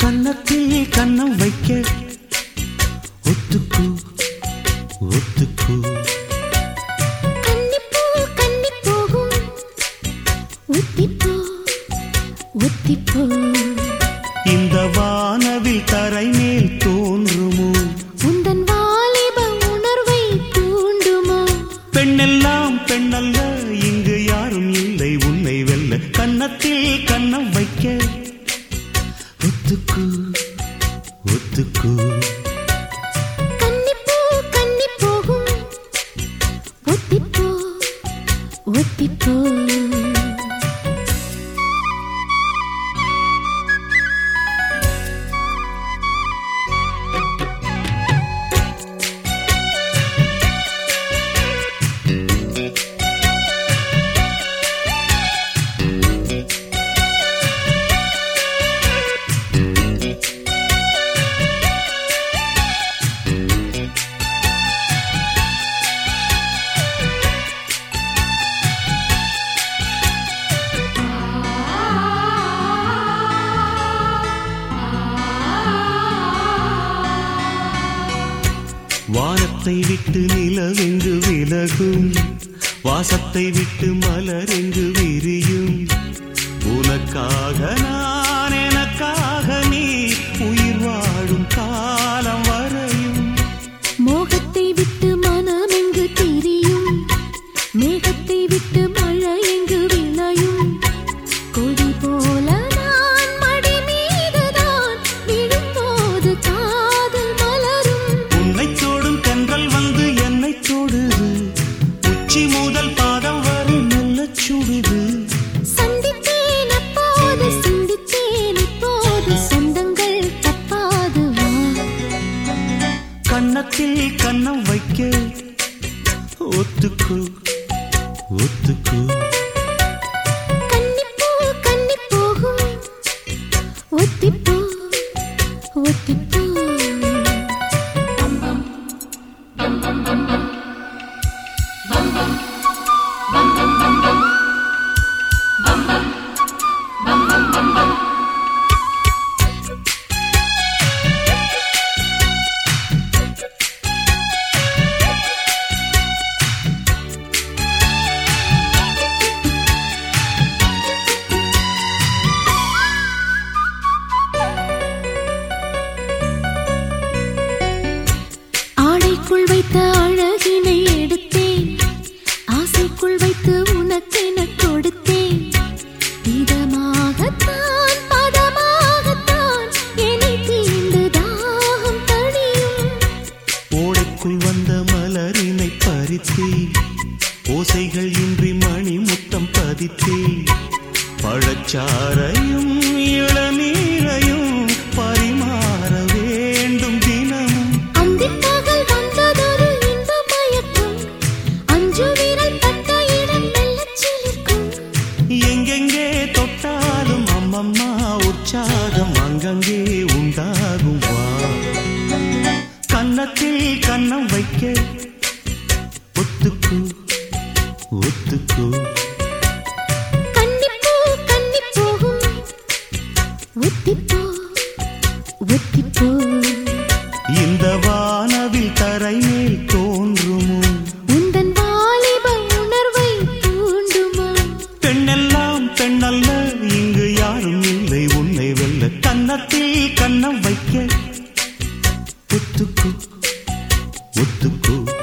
கண்ணத்தில் கண்ணம் வைக்க. ஒத்துக்கு ஒத்துக்கு. இந்த வானவில் தரை மேல் தோன்றுமோ? உந்தன் வாலிப உணர்வை தூண்டுமோ? பெண்ணெல்லாம் பெண்ணல்ல இங்கு யாரும் இல்லை உன்னை வெல்ல. கண்ணத்தில் கண்ணம் வைக்க. ஒத்துக்கு ஒத்துக்கு. வானத்தை விட்டு நிலவென்று விலகும்? வாசத்தை விட்டு மலரெங்கு விரியும்? உனக்காக நான் கன்னத்தில் வைக்க? ஒத்துக்கு ஒத்துக்கு. கண்ணி போ கண்ணி போகும் ஒத்திப்போ ஒத்திப்போ ஆடைக்குள் வைத்த அழகினை எடுத்தேன். ஆசைக்குள் வைத்து உனக்கென கொடுத்தேன். இதமாகத்தான் பதமாகத்தான் என்னை தீண்டு தாகம் தணியும். ஓடைக்குள் வந்த மலரினை பறித்தே ஓசைகள் இன்றி மணி முத்தம் பதித்தே. பழச்சாரையும் இளநீர் கன்னத்தில் கன்னம் வைக்க. ஒத்துக்கு ஒத்துக்கு. கன்னிப்பூ கன்னிப்போகும் ஒத்திப்போ ஒத்திப்போ. இந்த வானவில் தரை மேல் தோன்றுமோ? உந்தன் வாலிப உணர்வை தூண்டுமா? பெண்ணெல்லாம் பெண்ணல்ல இங்கு யாரும் இல்லை. உன்னை ஒத்துக்கோ.